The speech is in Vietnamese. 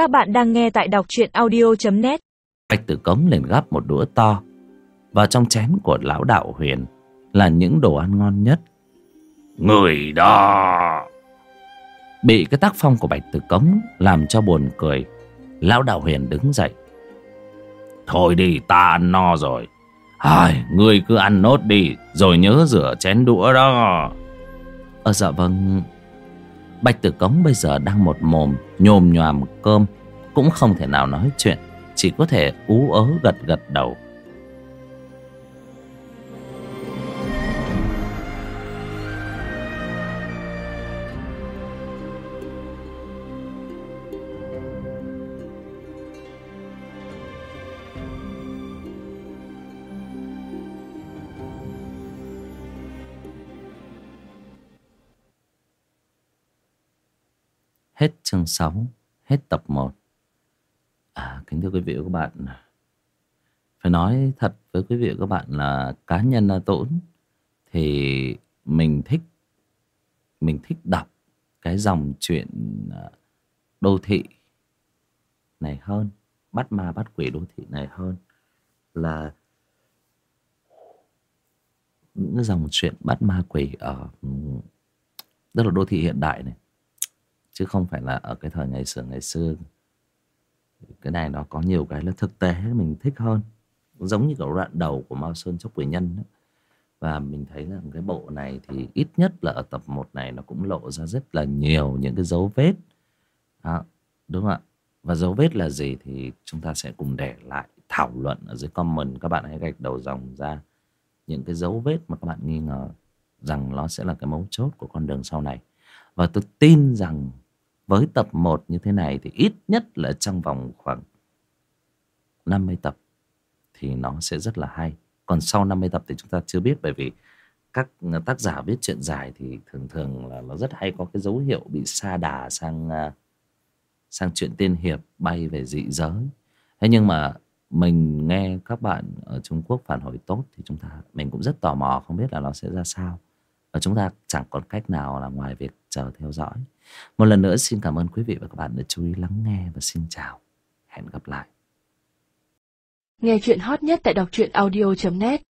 Các bạn đang nghe tại đọc truyện audio.net Bạch Tử Cống liền gắp một đũa to. Vào trong chén của lão đạo huyền Là những đồ ăn ngon nhất. Người đó. Bị cái tác phong của Bạch Tử Cống Làm cho buồn cười Lão đạo huyền đứng dậy. Thôi đi ta ăn no rồi. Ai, Ngươi cứ ăn nốt đi Rồi nhớ rửa chén đũa đó. Ờ dạ vâng. Bạch Tử Cống bây giờ đang một mồm nhồm nhòm cơm, Cũng không thể nào nói chuyện, Chỉ có thể ú ớ gật gật đầu. Hết chương 6 Hết tập 1 À kính thưa quý vị và các bạn. Phải nói thật với quý vị và các bạn là Cá nhân là tốn Thì mình thích Mình thích đọc Cái dòng chuyện à, Đô thị Này hơn, Bắt ma bắt quỷ đô thị này hơn, Là Những cái dòng chuyện bắt ma quỷ ở Rất là đô thị hiện đại này chứ không phải là ở cái thời ngày xưa ngày xưa. Cái này nó có nhiều cái là thực tế mình thích hơn. Giống như cái đoạn đầu của Mao Sơn Chốc Quỷ Nhân đó. và mình thấy là cái bộ này thì ít nhất là ở tập 1 này nó cũng lộ ra rất là nhiều những cái dấu vết. Đó, đúng không ạ? Và dấu vết là gì thì chúng ta sẽ cùng để lại thảo luận ở dưới comment. Các bạn hãy gạch đầu dòng ra những cái dấu vết mà các bạn nghi ngờ rằng nó sẽ là cái mấu chốt của con đường sau này. Và tôi tin rằng với tập 1 như thế này thì ít nhất là trong vòng khoảng 50 tập thì nó sẽ rất là hay. Còn sau 50 tập thì chúng ta chưa biết, bởi vì các tác giả viết chuyện dài thì thường thường là nó rất hay có cái dấu hiệu bị sa đà sang à, sang chuyện tiên hiệp bay về dị giới. Thế nhưng mà mình nghe các bạn ở Trung Quốc phản hồi tốt thì chúng ta, mình cũng rất tò mò không biết là nó sẽ ra sao. Và chúng ta chẳng còn cách nào là ngoài việc chờ theo dõi. Một lần nữa xin cảm ơn quý vị và các bạn đã chú ý lắng nghe và xin chào. Hẹn gặp lại. Nghe chuyện hot nhất tại đọc truyện audio.net